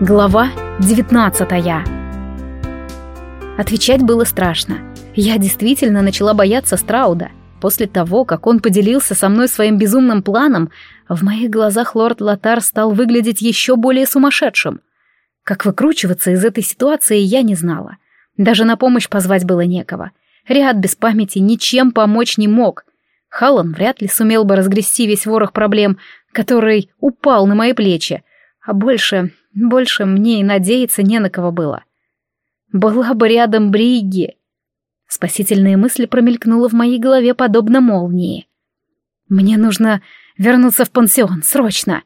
Глава 19 Отвечать было страшно. Я действительно начала бояться Страуда. После того, как он поделился со мной своим безумным планом, в моих глазах лорд Латар стал выглядеть еще более сумасшедшим. Как выкручиваться из этой ситуации, я не знала. Даже на помощь позвать было некого. Ряд без памяти ничем помочь не мог. Халан вряд ли сумел бы разгрести весь ворох проблем, который упал на мои плечи, а больше больше мне и надеяться не на кого было. Была бы рядом Бриги. Спасительная мысль промелькнула в моей голове подобно молнии. Мне нужно вернуться в пансион, срочно.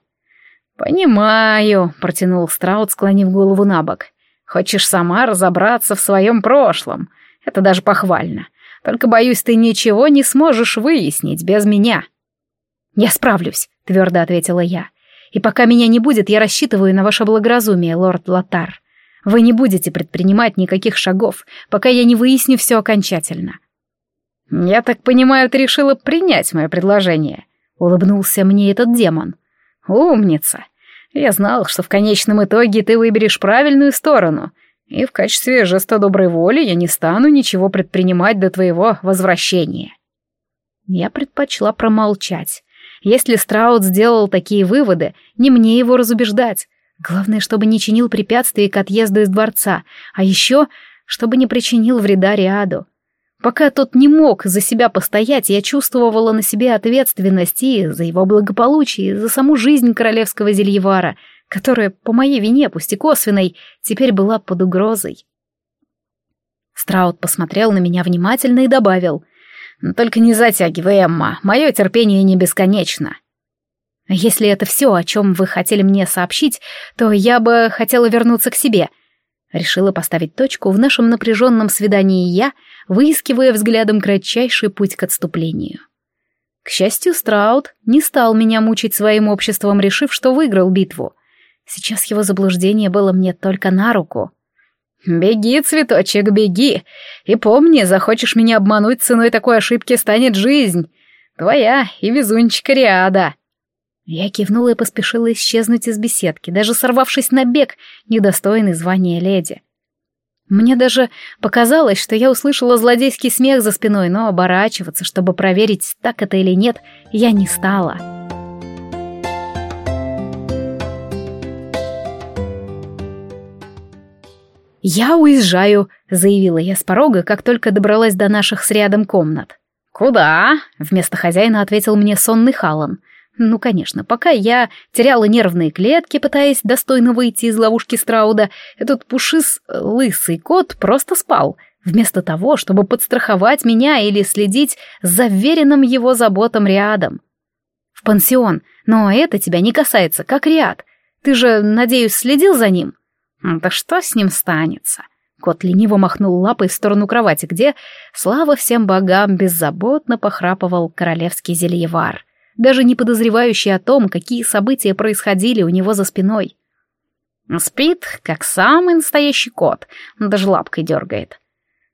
«Понимаю», — протянул Страут, склонив голову на бок. «Хочешь сама разобраться в своем прошлом. Это даже похвально. Только, боюсь, ты ничего не сможешь выяснить без меня». «Я справлюсь», — твердо ответила я. И пока меня не будет, я рассчитываю на ваше благоразумие, лорд Латар. Вы не будете предпринимать никаких шагов, пока я не выясню все окончательно. Я так понимаю, ты решила принять мое предложение. Улыбнулся мне этот демон. Умница. Я знал, что в конечном итоге ты выберешь правильную сторону, и в качестве жеста доброй воли я не стану ничего предпринимать до твоего возвращения. Я предпочла промолчать. Если Страут сделал такие выводы, не мне его разубеждать. Главное, чтобы не чинил препятствий к отъезду из дворца, а еще, чтобы не причинил вреда Риаду. Пока тот не мог за себя постоять, я чувствовала на себе ответственность и за его благополучие, и за саму жизнь королевского зельевара, которая, по моей вине, пусть и косвенной, теперь была под угрозой. Страут посмотрел на меня внимательно и добавил — только не затягивай, Эмма, мое терпение не бесконечно. Если это все, о чем вы хотели мне сообщить, то я бы хотела вернуться к себе. Решила поставить точку в нашем напряженном свидании я, выискивая взглядом кратчайший путь к отступлению. К счастью, Страут не стал меня мучить своим обществом, решив, что выиграл битву. Сейчас его заблуждение было мне только на руку. «Беги, цветочек, беги! И помни, захочешь меня обмануть ценой такой ошибки, станет жизнь! Твоя и везунчика Риада!» Я кивнула и поспешила исчезнуть из беседки, даже сорвавшись на бег, недостойный звания леди. Мне даже показалось, что я услышала злодейский смех за спиной, но оборачиваться, чтобы проверить, так это или нет, я не стала. «Я уезжаю», — заявила я с порога, как только добралась до наших с рядом комнат. «Куда?» — вместо хозяина ответил мне сонный Халан. Ну, конечно, пока я теряла нервные клетки, пытаясь достойно выйти из ловушки Страуда, этот пушис лысый кот просто спал, вместо того, чтобы подстраховать меня или следить за веренным его заботам рядом. В пансион, но это тебя не касается, как ряд. Ты же, надеюсь, следил за ним?» Да что с ним станется? Кот лениво махнул лапой в сторону кровати, где, слава всем богам, беззаботно похрапывал королевский зельевар, даже не подозревающий о том, какие события происходили у него за спиной. Спит, как самый настоящий кот, даже лапкой дергает.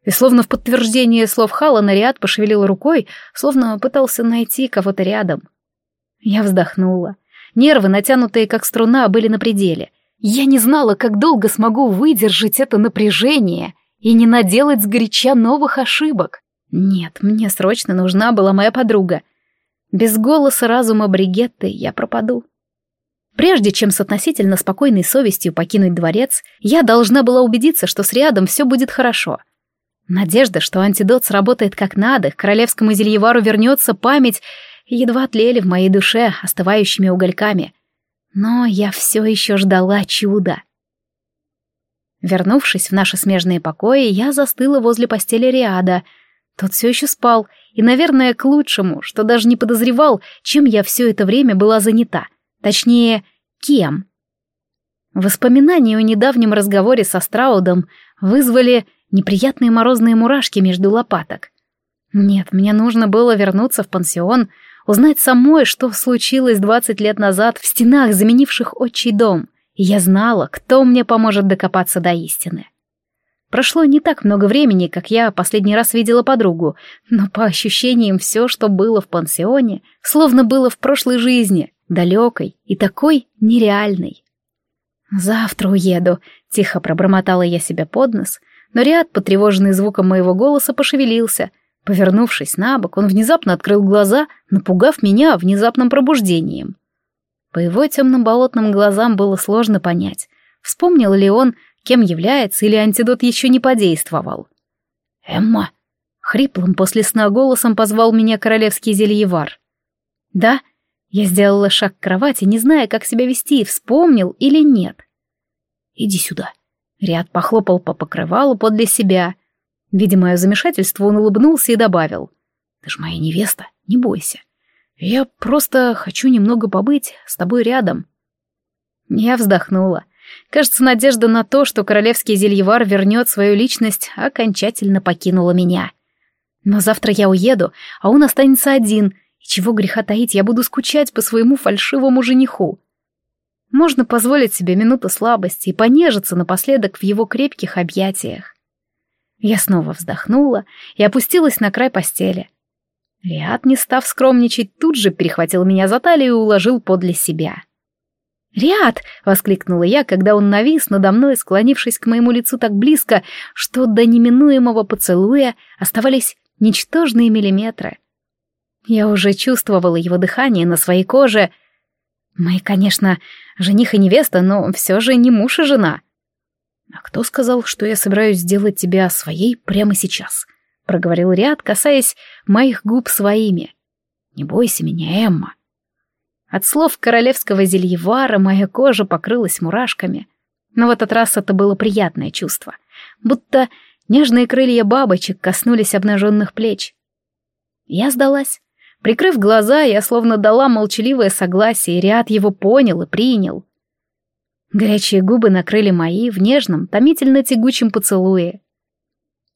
И словно в подтверждение слов Хала Нариад пошевелил рукой, словно пытался найти кого-то рядом. Я вздохнула. Нервы, натянутые как струна, были на пределе — я не знала, как долго смогу выдержать это напряжение и не наделать сгоряча новых ошибок. Нет, мне срочно нужна была моя подруга. Без голоса разума Бригетты я пропаду. Прежде чем с относительно спокойной совестью покинуть дворец, я должна была убедиться, что с рядом все будет хорошо. Надежда, что антидот сработает как надо, к королевскому зельевару вернется память, едва тлели в моей душе остывающими угольками — но я все еще ждала чуда. Вернувшись в наши смежные покои, я застыла возле постели Риада. Тот все еще спал, и, наверное, к лучшему, что даже не подозревал, чем я все это время была занята. Точнее, кем. Воспоминания о недавнем разговоре со Страудом вызвали неприятные морозные мурашки между лопаток. Нет, мне нужно было вернуться в пансион, узнать самой, что случилось двадцать лет назад в стенах, заменивших отчий дом, и я знала, кто мне поможет докопаться до истины. Прошло не так много времени, как я последний раз видела подругу, но по ощущениям все, что было в пансионе, словно было в прошлой жизни, далекой и такой нереальной. «Завтра уеду», — тихо пробормотала я себе под нос, но Риад, потревоженный звуком моего голоса, пошевелился. Повернувшись на бок, он внезапно открыл глаза, напугав меня внезапным пробуждением. По его темным болотным глазам было сложно понять, вспомнил ли он, кем является, или антидот еще не подействовал. «Эмма!» — хриплым после сна голосом позвал меня королевский зельевар. «Да?» Я сделала шаг к кровати, не зная, как себя вести, вспомнил или нет. «Иди сюда». Ряд похлопал по покрывалу подле себя. Видя мое замешательство, он улыбнулся и добавил. «Ты ж моя невеста, не бойся. Я просто хочу немного побыть с тобой рядом». Я вздохнула. Кажется, надежда на то, что королевский зельевар вернет свою личность, окончательно покинула меня. Но завтра я уеду, а он останется один, и чего греха таить, я буду скучать по своему фальшивому жениху. Можно позволить себе минуту слабости и понежиться напоследок в его крепких объятиях. Я снова вздохнула и опустилась на край постели. Риад, не став скромничать, тут же перехватил меня за талию и уложил подле себя. «Риад!» — воскликнула я, когда он навис надо мной, склонившись к моему лицу так близко, что до неминуемого поцелуя оставались ничтожные миллиметры. Я уже чувствовала его дыхание на своей коже. Мы, конечно, жених и невеста, но все же не муж и жена. «А кто сказал, что я собираюсь сделать тебя своей прямо сейчас?» — проговорил Риад, касаясь моих губ своими. «Не бойся меня, Эмма». От слов королевского зельевара моя кожа покрылась мурашками. Но в этот раз это было приятное чувство. Будто нежные крылья бабочек коснулись обнаженных плеч. Я сдалась. Прикрыв глаза, я словно дала молчаливое согласие, и ряд его понял и принял. Горячие губы накрыли мои в нежном, томительно-тягучем поцелуе.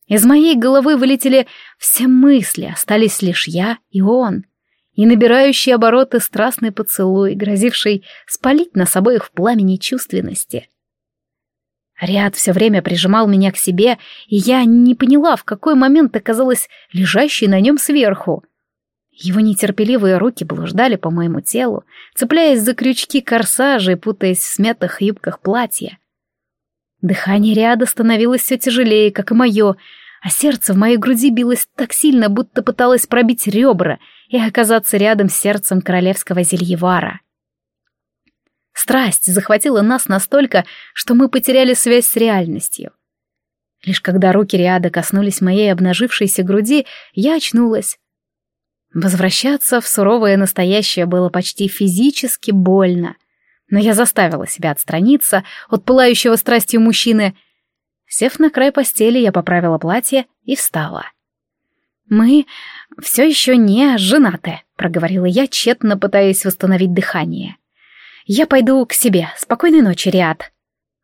Из моей головы вылетели все мысли, остались лишь я и он, и набирающий обороты страстный поцелуй, грозивший спалить нас обоих в пламени чувственности. Ряд все время прижимал меня к себе, и я не поняла, в какой момент оказалась лежащей на нем сверху — его нетерпеливые руки блуждали по моему телу, цепляясь за крючки корсажа и путаясь в смятых юбках платья. Дыхание ряда становилось все тяжелее, как и мое, а сердце в моей груди билось так сильно, будто пыталось пробить ребра и оказаться рядом с сердцем королевского зельевара. Страсть захватила нас настолько, что мы потеряли связь с реальностью. Лишь когда руки Риада коснулись моей обнажившейся груди, я очнулась. Возвращаться в суровое настоящее было почти физически больно. Но я заставила себя отстраниться от пылающего страстью мужчины. Сев на край постели, я поправила платье и встала. «Мы все еще не женаты», — проговорила я, тщетно пытаясь восстановить дыхание. «Я пойду к себе. Спокойной ночи, Риад».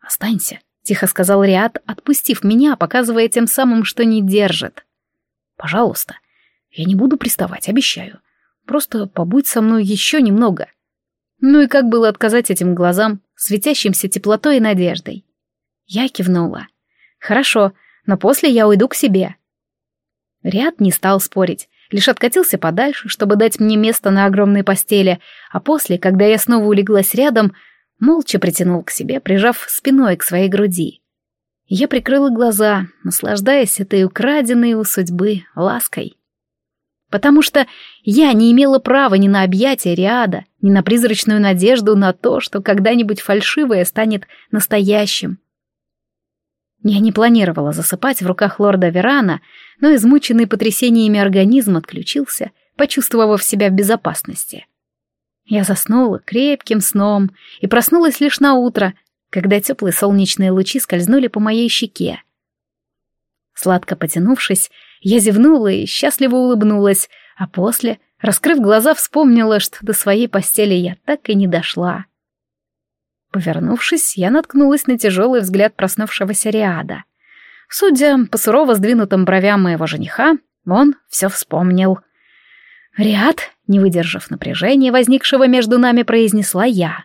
«Останься», — тихо сказал Риад, отпустив меня, показывая тем самым, что не держит. «Пожалуйста, я не буду приставать, обещаю. Просто побудь со мной еще немного. Ну и как было отказать этим глазам, светящимся теплотой и надеждой? Я кивнула. Хорошо, но после я уйду к себе. Ряд не стал спорить, лишь откатился подальше, чтобы дать мне место на огромной постели, а после, когда я снова улеглась рядом, молча притянул к себе, прижав спиной к своей груди. Я прикрыла глаза, наслаждаясь этой украденной у судьбы лаской потому что я не имела права ни на объятия Риада, ни на призрачную надежду на то, что когда-нибудь фальшивое станет настоящим. Я не планировала засыпать в руках лорда Верана, но измученный потрясениями организм отключился, почувствовав себя в безопасности. Я заснула крепким сном и проснулась лишь на утро, когда теплые солнечные лучи скользнули по моей щеке. Сладко потянувшись, я зевнула и счастливо улыбнулась, а после, раскрыв глаза, вспомнила, что до своей постели я так и не дошла. Повернувшись, я наткнулась на тяжелый взгляд проснувшегося Риада. Судя по сурово сдвинутым бровям моего жениха, он все вспомнил. «Риад», не выдержав напряжения, возникшего между нами, произнесла я.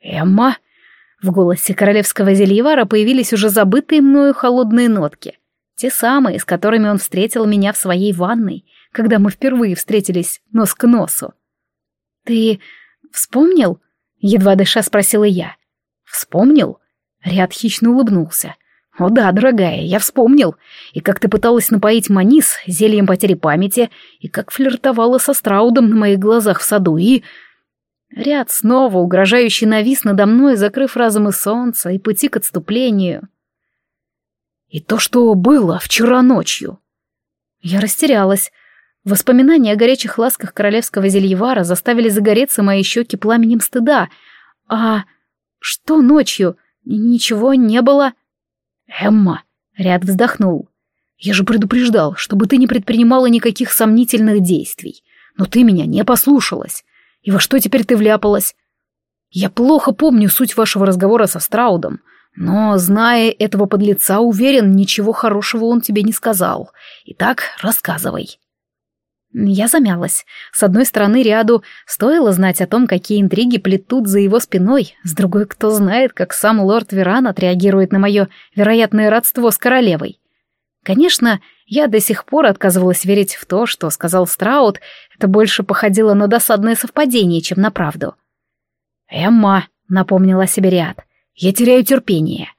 «Эмма», в голосе королевского зельевара появились уже забытые мною холодные нотки. Те самые, с которыми он встретил меня в своей ванной, когда мы впервые встретились нос к носу. «Ты вспомнил?» — едва дыша спросила я. Вспомнил? Ряд хищно улыбнулся. «О да, дорогая, я вспомнил. И как ты пыталась напоить Манис зельем потери памяти, и как флиртовала со Страудом на моих глазах в саду, и...» Ряд снова угрожающий навис надо мной, закрыв разом и солнце, и пути к отступлению. «И то, что было вчера ночью». Я растерялась. Воспоминания о горячих ласках королевского зельевара заставили загореться мои щеки пламенем стыда. «А что ночью? Ничего не было?» «Эмма!» — Ряд вздохнул. «Я же предупреждал, чтобы ты не предпринимала никаких сомнительных действий. Но ты меня не послушалась. И во что теперь ты вляпалась? Я плохо помню суть вашего разговора со Страудом, но, зная этого подлеца, уверен, ничего хорошего он тебе не сказал. Итак, рассказывай». Я замялась. С одной стороны, ряду стоило знать о том, какие интриги плетут за его спиной, с другой, кто знает, как сам лорд Веран отреагирует на мое вероятное родство с королевой. Конечно, я до сих пор отказывалась верить в то, что сказал Страут, это больше походило на досадное совпадение, чем на правду. «Эмма», — напомнила себе Риад, — «я теряю терпение».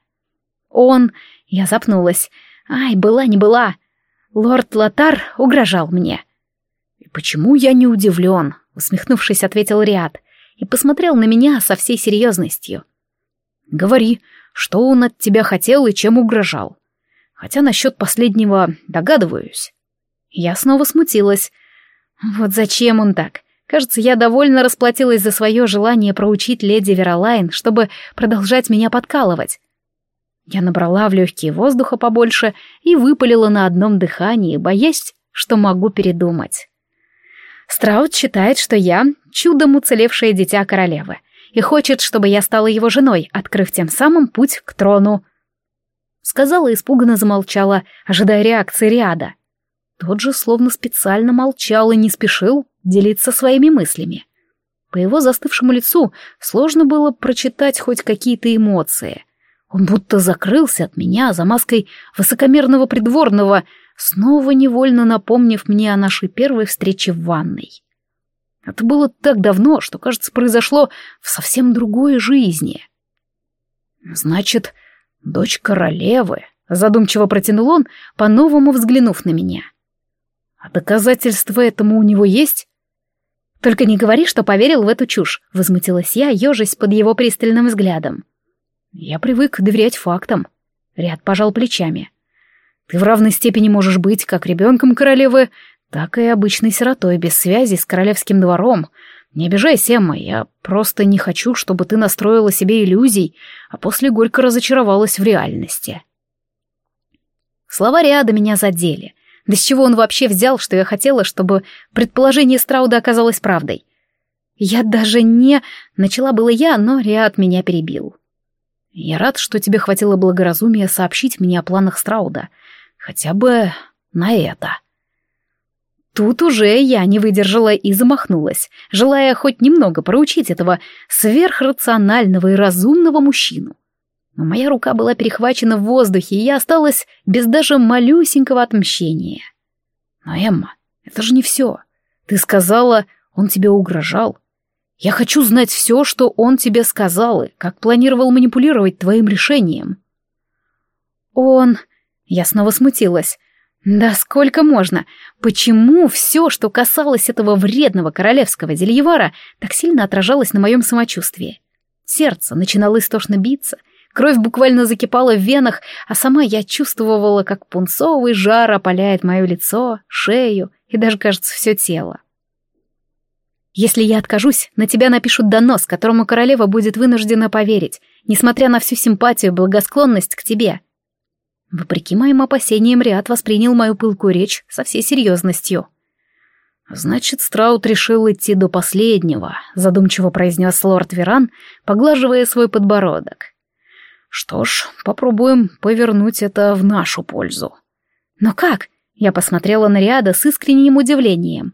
«Он...» — я запнулась. «Ай, была не была». Лорд Лотар угрожал мне. «Почему я не удивлен?» — усмехнувшись, ответил Риад и посмотрел на меня со всей серьезностью. «Говори, что он от тебя хотел и чем угрожал. Хотя насчет последнего догадываюсь». Я снова смутилась. Вот зачем он так? Кажется, я довольно расплатилась за свое желание проучить леди Веролайн, чтобы продолжать меня подкалывать. Я набрала в легкие воздуха побольше и выпалила на одном дыхании, боясь, что могу передумать. Страут считает, что я — чудом уцелевшее дитя королевы, и хочет, чтобы я стала его женой, открыв тем самым путь к трону. Сказала испуганно замолчала, ожидая реакции Риада. Тот же словно специально молчал и не спешил делиться своими мыслями. По его застывшему лицу сложно было прочитать хоть какие-то эмоции. Он будто закрылся от меня за маской высокомерного придворного — снова невольно напомнив мне о нашей первой встрече в ванной. Это было так давно, что, кажется, произошло в совсем другой жизни. «Значит, дочь королевы», — задумчиво протянул он, по-новому взглянув на меня. «А доказательства этому у него есть?» «Только не говори, что поверил в эту чушь», — возмутилась я, ежась под его пристальным взглядом. «Я привык доверять фактам», — Ряд пожал плечами. Ты в равной степени можешь быть как ребенком королевы, так и обычной сиротой без связи с королевским двором. Не обижайся, Эмма, я просто не хочу, чтобы ты настроила себе иллюзий, а после горько разочаровалась в реальности. Слова Риада меня задели. Да с чего он вообще взял, что я хотела, чтобы предположение Страуда оказалось правдой? Я даже не... Начала было я, но Риад меня перебил. Я рад, что тебе хватило благоразумия сообщить мне о планах Страуда — Хотя бы на это. Тут уже я не выдержала и замахнулась, желая хоть немного проучить этого сверхрационального и разумного мужчину. Но моя рука была перехвачена в воздухе, и я осталась без даже малюсенького отмщения. Но, Эмма, это же не все. Ты сказала, он тебе угрожал. Я хочу знать все, что он тебе сказал, и как планировал манипулировать твоим решением. Он... Я снова смутилась. Да сколько можно? Почему все, что касалось этого вредного королевского зельевара, так сильно отражалось на моем самочувствии? Сердце начинало истошно биться, кровь буквально закипала в венах, а сама я чувствовала, как пунцовый жар опаляет мое лицо, шею и даже, кажется, все тело. Если я откажусь, на тебя напишут донос, которому королева будет вынуждена поверить, несмотря на всю симпатию и благосклонность к тебе. Вопреки моим опасениям, Риад воспринял мою пылкую речь со всей серьезностью. «Значит, Страут решил идти до последнего», — задумчиво произнес лорд Веран, поглаживая свой подбородок. «Что ж, попробуем повернуть это в нашу пользу». «Но как?» — я посмотрела на Риада с искренним удивлением.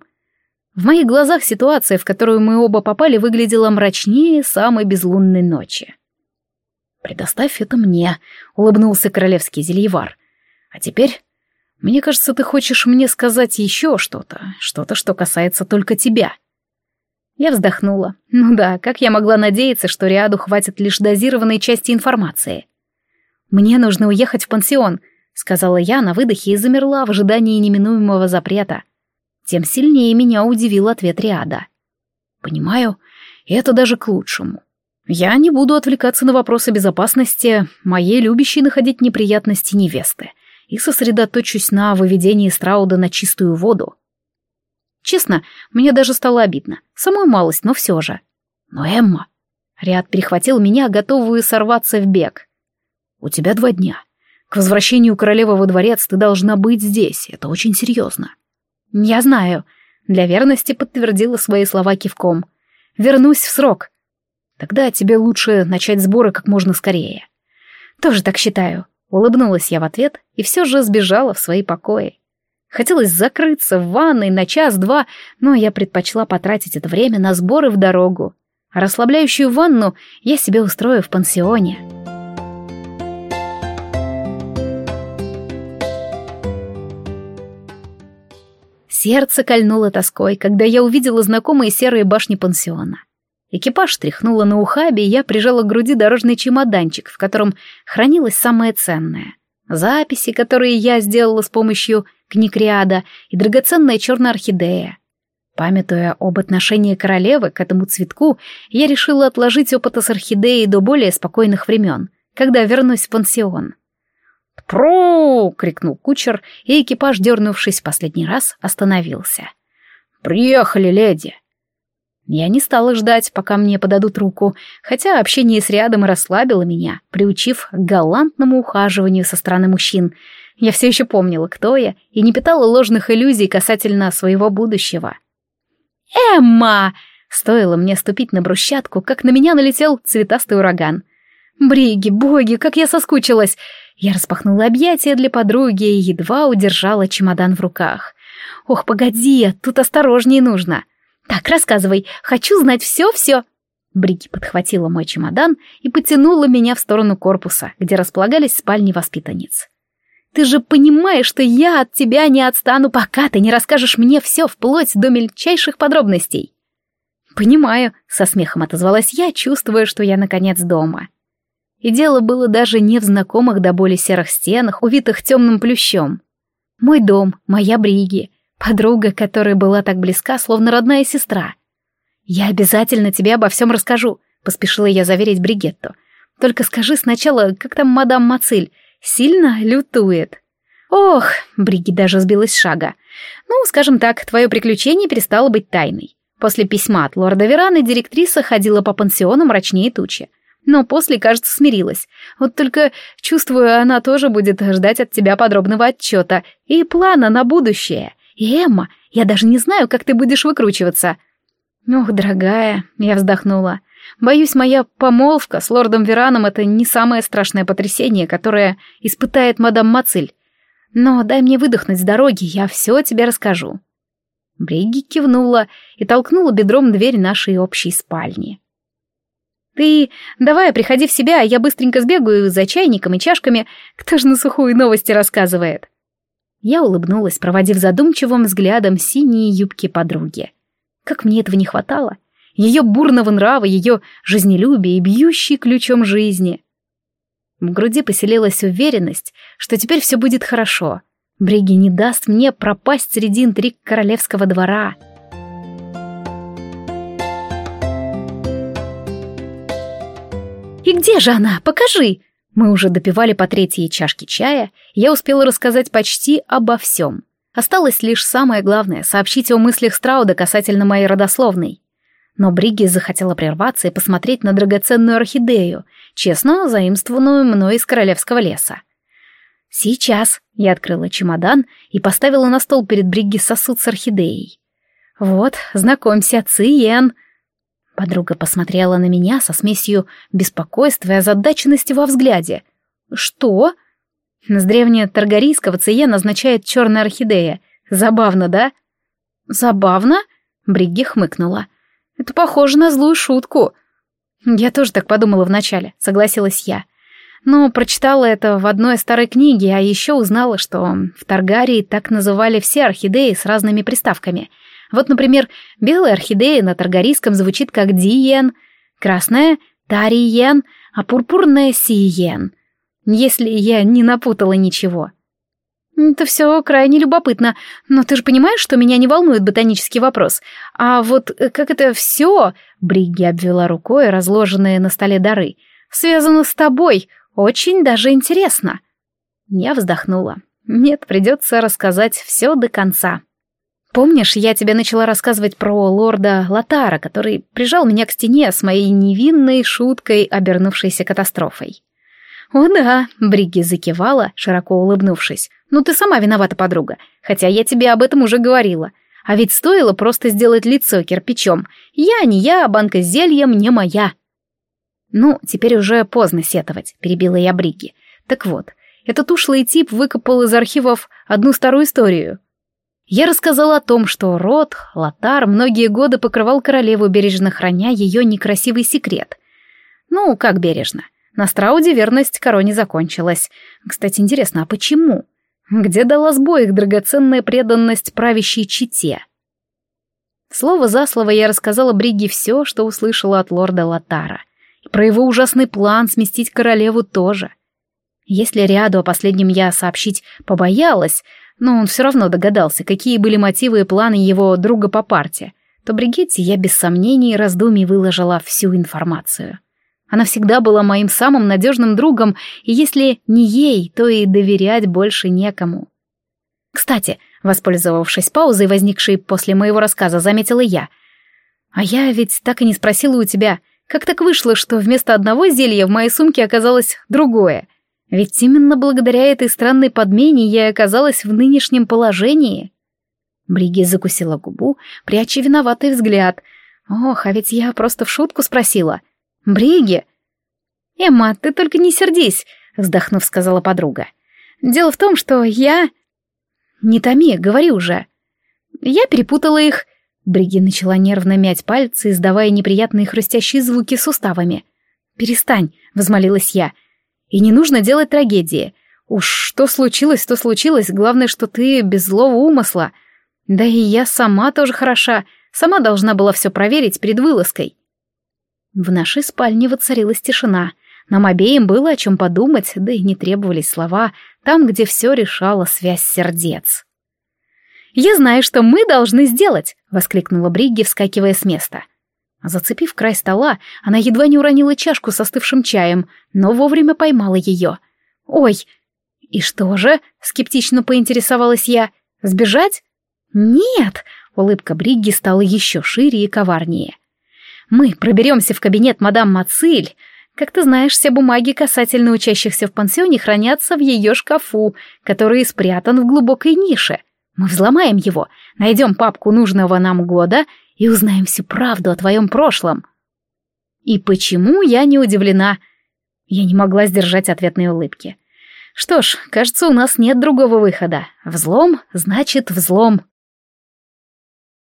В моих глазах ситуация, в которую мы оба попали, выглядела мрачнее самой безлунной ночи. «Предоставь это мне», — улыбнулся королевский зельевар. «А теперь, мне кажется, ты хочешь мне сказать еще что-то, что-то, что касается только тебя». Я вздохнула. Ну да, как я могла надеяться, что Риаду хватит лишь дозированной части информации? «Мне нужно уехать в пансион», — сказала я на выдохе и замерла в ожидании неминуемого запрета. Тем сильнее меня удивил ответ Риада. «Понимаю, это даже к лучшему. Я не буду отвлекаться на вопросы безопасности моей любящей находить неприятности невесты и сосредоточусь на выведении Страуда на чистую воду. Честно, мне даже стало обидно. Самую малость, но все же. Но Эмма... Ряд перехватил меня, готовую сорваться в бег. «У тебя два дня. К возвращению королевы во дворец ты должна быть здесь. Это очень серьезно». «Я знаю», — для верности подтвердила свои слова кивком. «Вернусь в срок». «Тогда тебе лучше начать сборы как можно скорее». «Тоже так считаю», — улыбнулась я в ответ и все же сбежала в свои покои. Хотелось закрыться в ванной на час-два, но я предпочла потратить это время на сборы в дорогу. А расслабляющую ванну я себе устрою в пансионе. Сердце кольнуло тоской, когда я увидела знакомые серые башни пансиона. Экипаж тряхнуло на ухабе, и я прижала к груди дорожный чемоданчик, в котором хранилось самое ценное. Записи, которые я сделала с помощью книг Риада и драгоценная черная орхидея. Памятуя об отношении королевы к этому цветку, я решила отложить опыта с орхидеей до более спокойных времен, когда вернусь в пансион. «Пру!» — крикнул кучер, и экипаж, дернувшись последний раз, остановился. «Приехали, леди!» Я не стала ждать, пока мне подадут руку, хотя общение с рядом расслабило меня, приучив к галантному ухаживанию со стороны мужчин — я все еще помнила, кто я, и не питала ложных иллюзий касательно своего будущего. «Эмма!» Стоило мне ступить на брусчатку, как на меня налетел цветастый ураган. «Бриги, боги, как я соскучилась!» Я распахнула объятия для подруги и едва удержала чемодан в руках. «Ох, погоди, тут осторожнее нужно!» «Так, рассказывай, хочу знать все-все!» Бриги подхватила мой чемодан и потянула меня в сторону корпуса, где располагались спальни воспитанниц. Ты же понимаешь, что я от тебя не отстану, пока ты не расскажешь мне все вплоть до мельчайших подробностей. Понимаю, со смехом отозвалась я, чувствуя, что я наконец дома. И дело было даже не в знакомых до боли серых стенах, увитых темным плющом. Мой дом, моя Бриги, подруга, которая была так близка, словно родная сестра. Я обязательно тебе обо всем расскажу, поспешила я заверить Бригетту. Только скажи сначала, как там мадам Мациль, Сильно лютует. Ох, Бриги даже сбилась с шага. Ну, скажем так, твое приключение перестало быть тайной. После письма от лорда Вераны директриса ходила по пансиону мрачнее тучи. Но после, кажется, смирилась. Вот только, чувствую, она тоже будет ждать от тебя подробного отчета и плана на будущее. И, Эмма, я даже не знаю, как ты будешь выкручиваться. Ох, дорогая, я вздохнула. Боюсь, моя помолвка с лордом Вераном — это не самое страшное потрясение, которое испытает мадам Мациль. Но дай мне выдохнуть с дороги, я все тебе расскажу». Бриги кивнула и толкнула бедром дверь нашей общей спальни. «Ты давай, приходи в себя, я быстренько сбегаю за чайником и чашками. Кто же на сухую новости рассказывает?» Я улыбнулась, проводив задумчивым взглядом синие юбки подруги. Как мне этого не хватало ее бурного нрава, ее жизнелюбия и бьющий ключом жизни. В груди поселилась уверенность, что теперь все будет хорошо. Бриги не даст мне пропасть среди интриг королевского двора. «И где же она? Покажи!» Мы уже допивали по третьей чашке чая, я успела рассказать почти обо всем. Осталось лишь самое главное — сообщить о мыслях Страуда касательно моей родословной. Но Бриги захотела прерваться и посмотреть на драгоценную орхидею, честно заимствованную мной из королевского леса. «Сейчас», — я открыла чемодан и поставила на стол перед Бригги сосуд с орхидеей. «Вот, знакомься, Циен». Подруга посмотрела на меня со смесью беспокойства и озадаченности во взгляде. «Что?» С древнетаргарийского циен означает черная орхидея. Забавно, да? Забавно? Бригги хмыкнула. Это похоже на злую шутку. Я тоже так подумала вначале, согласилась я. Но прочитала это в одной старой книге, а еще узнала, что в Таргарии так называли все орхидеи с разными приставками. Вот, например, белая орхидея на таргарийском звучит как диен, красная — тариен, а пурпурная — сиен. Если я не напутала ничего. Это все крайне любопытно, но ты же понимаешь, что меня не волнует ботанический вопрос. А вот э, как это все, Бригги обвела рукой разложенные на столе дары, связано с тобой, очень даже интересно. Я вздохнула. Нет, придется рассказать все до конца. Помнишь, я тебе начала рассказывать про лорда Латара, который прижал меня к стене с моей невинной шуткой, обернувшейся катастрофой? «О да», — Бригги закивала, широко улыбнувшись. «Ну ты сама виновата, подруга, хотя я тебе об этом уже говорила. А ведь стоило просто сделать лицо кирпичом. Я не я, а банка с зельем не моя». «Ну, теперь уже поздно сетовать», — перебила я Бригги. «Так вот, этот ушлый тип выкопал из архивов одну старую историю. Я рассказала о том, что род, Лотар, многие годы покрывал королеву, бережно храня ее некрасивый секрет. Ну, как бережно. На Страуде верность короне закончилась. Кстати, интересно, а почему? Где дала сбой их драгоценная преданность правящей чите? Слово за слово я рассказала Бриге все, что услышала от лорда Латара. И про его ужасный план сместить королеву тоже. Если ряду о последнем я сообщить побоялась, но он все равно догадался, какие были мотивы и планы его друга по парте, то Бригетте я без сомнений и раздумий выложила всю информацию. Она всегда была моим самым надежным другом, и если не ей, то и доверять больше некому. Кстати, воспользовавшись паузой, возникшей после моего рассказа, заметила я. А я ведь так и не спросила у тебя, как так вышло, что вместо одного зелья в моей сумке оказалось другое? Ведь именно благодаря этой странной подмене я оказалась в нынешнем положении. Бриги закусила губу, пряча виноватый взгляд. Ох, а ведь я просто в шутку спросила — Бриги? Эмма, ты только не сердись, вздохнув, сказала подруга. Дело в том, что я... Не томи, говори уже. Я перепутала их. Бриги начала нервно мять пальцы, издавая неприятные хрустящие звуки суставами. «Перестань», — взмолилась я. «И не нужно делать трагедии. Уж что случилось, то случилось. Главное, что ты без злого умысла. Да и я сама тоже хороша. Сама должна была все проверить перед вылазкой. В нашей спальне воцарилась тишина. Нам обеим было о чем подумать, да и не требовались слова, там, где все решала связь сердец. «Я знаю, что мы должны сделать!» — воскликнула Бригги, вскакивая с места. Зацепив край стола, она едва не уронила чашку с остывшим чаем, но вовремя поймала ее. «Ой!» «И что же?» — скептично поинтересовалась я. «Сбежать?» «Нет!» — улыбка Бригги стала еще шире и коварнее. Мы проберемся в кабинет мадам Мациль. Как ты знаешь, все бумаги касательно учащихся в пансионе хранятся в ее шкафу, который спрятан в глубокой нише. Мы взломаем его, найдем папку нужного нам года и узнаем всю правду о твоем прошлом. И почему я не удивлена? Я не могла сдержать ответной улыбки. Что ж, кажется, у нас нет другого выхода. Взлом значит взлом.